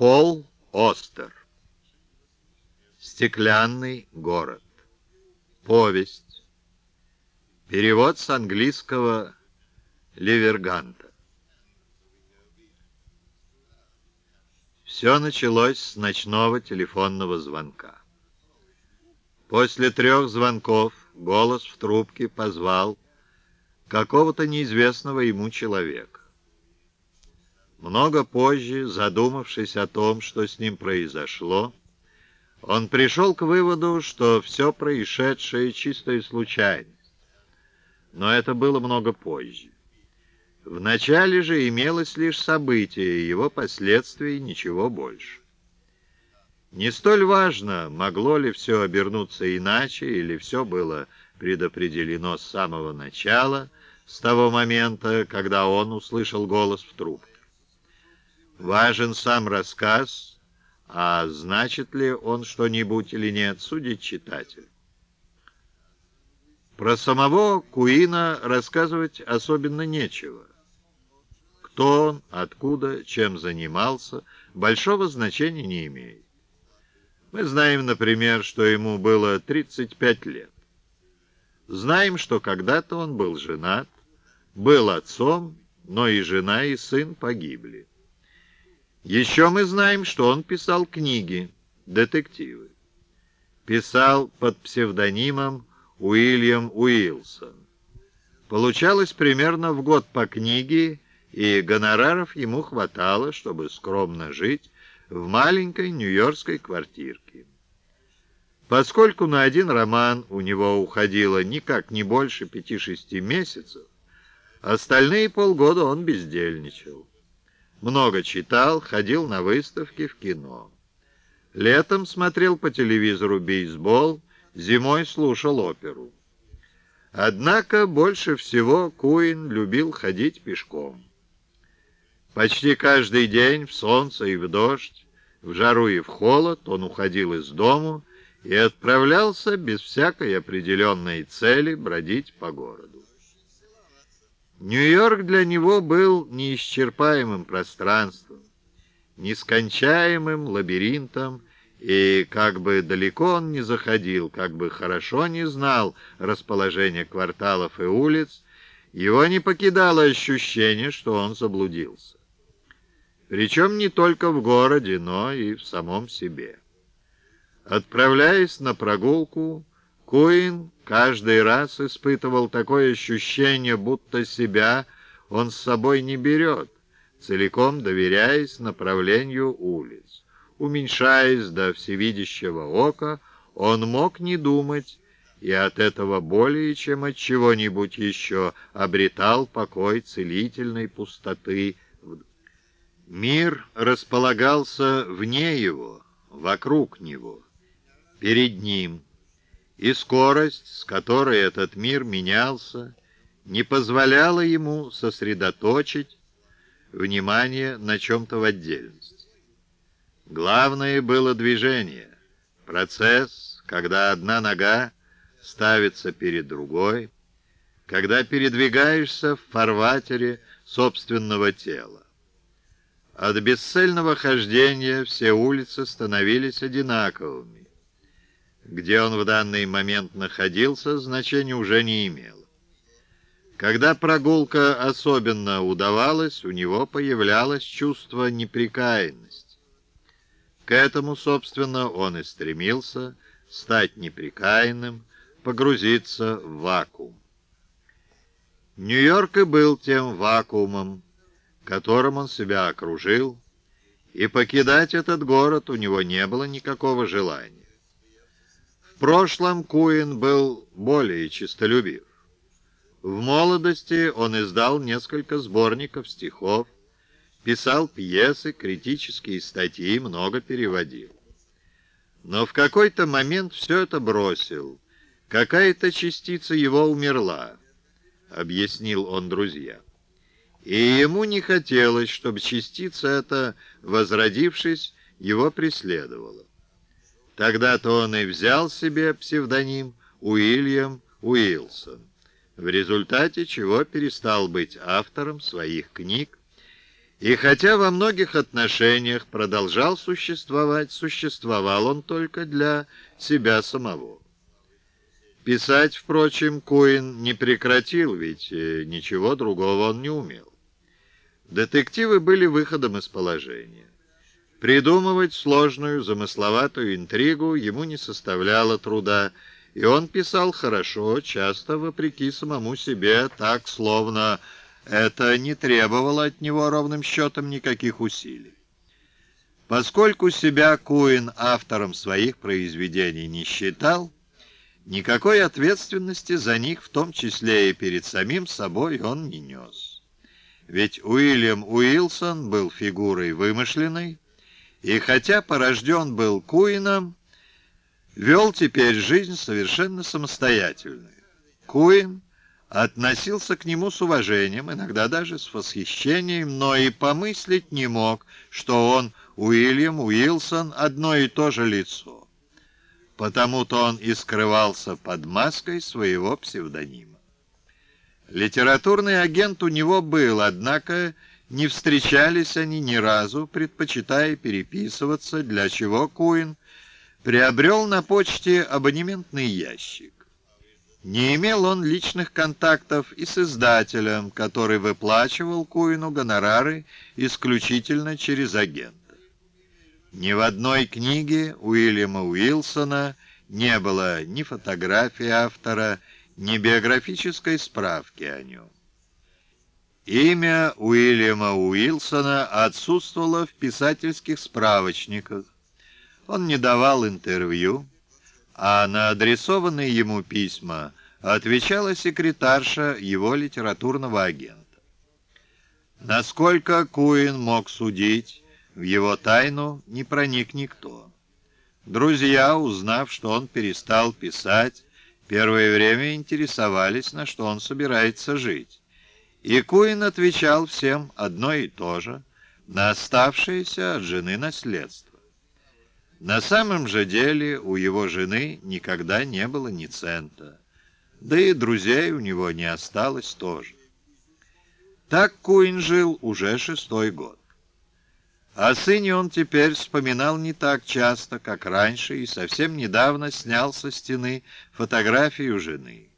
Пол Остер. Стеклянный город. Повесть. Перевод с английского Ливерганта. Все началось с ночного телефонного звонка. После трех звонков голос в трубке позвал какого-то неизвестного ему человека. Много позже, задумавшись о том, что с ним произошло, он пришел к выводу, что все происшедшее — чистая случайность. Но это было много позже. Вначале же имелось лишь событие, его последствий ничего больше. Не столь важно, могло ли все обернуться иначе, или все было предопределено с самого начала, с того момента, когда он услышал голос в трубке. Важен сам рассказ, а значит ли он что-нибудь или нет, судит читатель. Про самого Куина рассказывать особенно нечего. Кто он, откуда, чем занимался, большого значения не имеет. Мы знаем, например, что ему было 35 лет. Знаем, что когда-то он был женат, был отцом, но и жена, и сын погибли. Еще мы знаем, что он писал книги, детективы. Писал под псевдонимом Уильям Уилсон. Получалось примерно в год по книге, и гонораров ему хватало, чтобы скромно жить в маленькой нью-йоркской квартирке. Поскольку на один роман у него уходило никак не больше пяти-шести месяцев, остальные полгода он бездельничал. Много читал, ходил на выставки в кино. Летом смотрел по телевизору бейсбол, зимой слушал оперу. Однако больше всего Куин любил ходить пешком. Почти каждый день в солнце и в дождь, в жару и в холод он уходил из дому и отправлялся без всякой определенной цели бродить по городу. Нью-Йорк для него был неисчерпаемым пространством, нескончаемым лабиринтом, и как бы далеко он не заходил, как бы хорошо не знал расположение кварталов и улиц, его не покидало ощущение, что он заблудился. Причем не только в городе, но и в самом себе. Отправляясь на прогулку, Куин каждый раз испытывал такое ощущение, будто себя он с собой не берет, целиком доверяясь направлению улиц. Уменьшаясь до всевидящего ока, он мог не думать, и от этого более чем от чего-нибудь еще обретал покой целительной пустоты. Мир располагался вне его, вокруг него, перед ним — и скорость, с которой этот мир менялся, не позволяла ему сосредоточить внимание на чем-то в отдельности. Главное было движение, процесс, когда одна нога ставится перед другой, когда передвигаешься в фарватере собственного тела. От бесцельного хождения все улицы становились одинаковыми, где он в данный момент находился, значения уже не имело. Когда прогулка особенно удавалась, у него появлялось чувство неприкаянности. К этому, собственно, он и стремился стать неприкаянным, погрузиться в вакуум. Нью-Йорк и был тем вакуумом, которым он себя окружил, и покидать этот город у него не было никакого желания прошлом Куин был более честолюбив. В молодости он издал несколько сборников стихов, писал пьесы, критические статьи, много переводил. Но в какой-то момент все это бросил. Какая-то частица его умерла, объяснил он друзьям. И ему не хотелось, чтобы частица эта, возродившись, его преследовала. Тогда-то он и взял себе псевдоним Уильям Уилсон, в результате чего перестал быть автором своих книг И хотя во многих отношениях продолжал существовать, существовал он только для себя самого. Писать, впрочем, Куин не прекратил, ведь э, ничего другого он не умел. Детективы были выходом из положения. Придумывать сложную, замысловатую интригу ему не составляло труда, и он писал хорошо, часто вопреки самому себе, так, словно это не требовало от него ровным счетом никаких усилий. Поскольку себя Куин автором своих произведений не считал, никакой ответственности за них, в том числе и перед самим собой, он не нес. Ведь Уильям Уилсон был фигурой вымышленной, и хотя порожден был Куином, вел теперь жизнь совершенно самостоятельную. Куин относился к нему с уважением, иногда даже с восхищением, но и помыслить не мог, что он, Уильям Уилсон, одно и то же лицо. Потому-то он и скрывался под маской своего псевдонима. Литературный агент у него был, однако не встречались они ни разу, предпочитая переписываться, для чего Куин приобрел на почте абонементный ящик. Не имел он личных контактов и с издателем, который выплачивал Куину гонорары исключительно через агента. Ни в одной книге Уильяма Уилсона не было ни фотографии автора, ни биографической справки о нем. Имя Уильяма Уилсона отсутствовало в писательских справочниках. Он не давал интервью, а на адресованные ему письма отвечала секретарша его литературного агента. Насколько Куин мог судить, в его тайну не проник никто. Друзья, узнав, что он перестал писать, первое время интересовались, на что он собирается жить. И Куин отвечал всем одно и то же, на оставшееся от жены наследство. На самом же деле у его жены никогда не было ни цента, да и друзей у него не осталось тоже. Так Куин жил уже шестой год. О сыне он теперь вспоминал не так часто, как раньше, и совсем недавно снял со стены фотографию жены.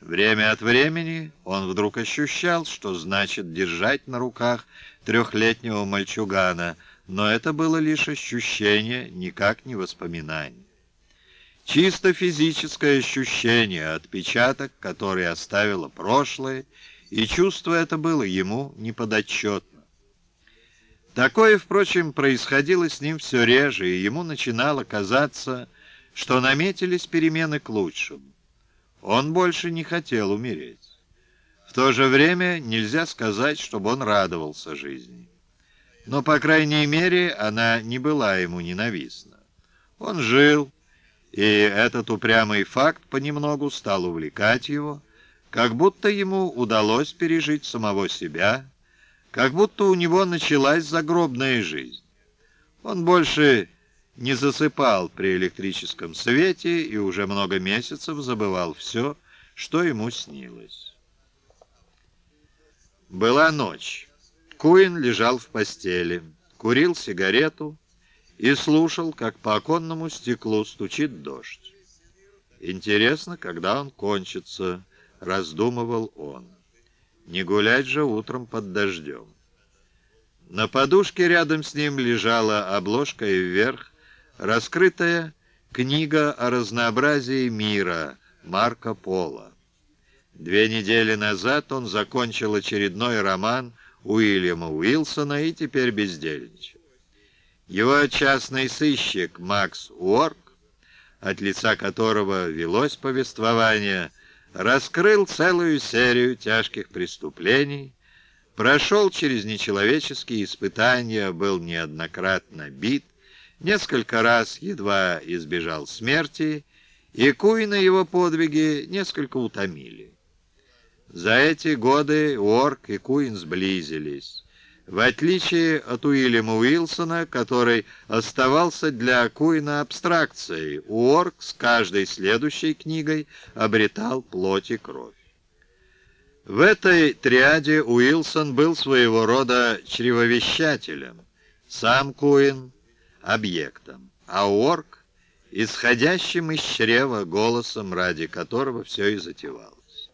Время от времени он вдруг ощущал, что значит держать на руках трехлетнего мальчугана — но это было лишь ощущение, никак не воспоминание. Чисто физическое ощущение, отпечаток, который оставило прошлое, и чувство это было ему неподотчетно. Такое, впрочем, происходило с ним все реже, и ему начинало казаться, что наметились перемены к лучшему. Он больше не хотел умереть. В то же время нельзя сказать, чтобы он радовался жизни но, по крайней мере, она не была ему ненавистна. Он жил, и этот упрямый факт понемногу стал увлекать его, как будто ему удалось пережить самого себя, как будто у него началась загробная жизнь. Он больше не засыпал при электрическом свете и уже много месяцев забывал все, что ему снилось. Была ночь. Куин лежал в постели, курил сигарету и слушал, как по оконному стеклу стучит дождь. «Интересно, когда он кончится», — раздумывал он. «Не гулять же утром под дождем». На подушке рядом с ним лежала обложка и вверх раскрытая книга о разнообразии мира Марко Поло. Две недели назад он закончил очередной роман Уильяма Уилсона и теперь бездельничал. Его частный сыщик Макс Уорк, от лица которого велось повествование, раскрыл целую серию тяжких преступлений, прошел через нечеловеческие испытания, был неоднократно бит, несколько раз едва избежал смерти, и Куина его подвиги несколько утомили. За эти годы Уорк и Куин сблизились. В отличие от Уильяма Уилсона, который оставался для Куина абстракцией, Уорк с каждой следующей книгой обретал плоть и кровь. В этой триаде Уилсон был своего рода чревовещателем, сам Куин — объектом, а Уорк — исходящим из чрева голосом, ради которого все и затевалось.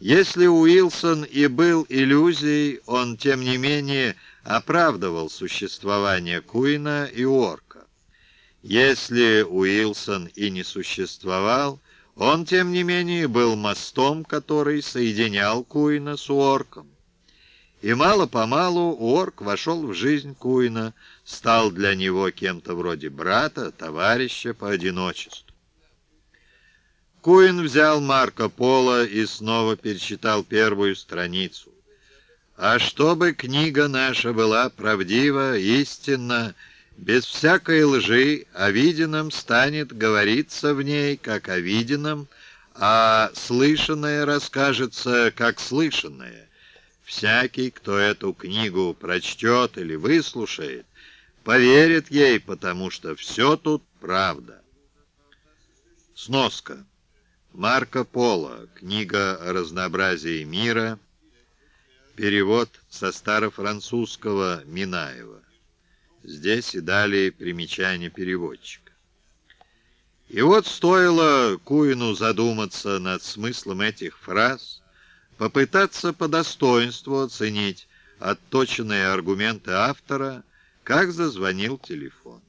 Если Уилсон и был иллюзией, он, тем не менее, оправдывал существование Куина и Уорка. Если Уилсон и не существовал, он, тем не менее, был мостом, который соединял Куина с Уорком. И мало-помалу Уорк вошел в жизнь Куина, стал для него кем-то вроде брата, товарища по одиночеству. Куин взял Марко Поло и снова перечитал первую страницу. «А чтобы книга наша была правдива, истинна, без всякой лжи, о виденном станет говориться в ней, как о виденном, а слышанное расскажется, как слышанное. Всякий, кто эту книгу прочтет или выслушает, поверит ей, потому что все тут правда». Сноска. Марко Поло. Книга о разнообразии мира. Перевод со старофранцузского Минаева. Здесь и далее примечание переводчика. И вот стоило Куину задуматься над смыслом этих фраз, попытаться по достоинству оценить отточенные аргументы автора, как зазвонил телефон.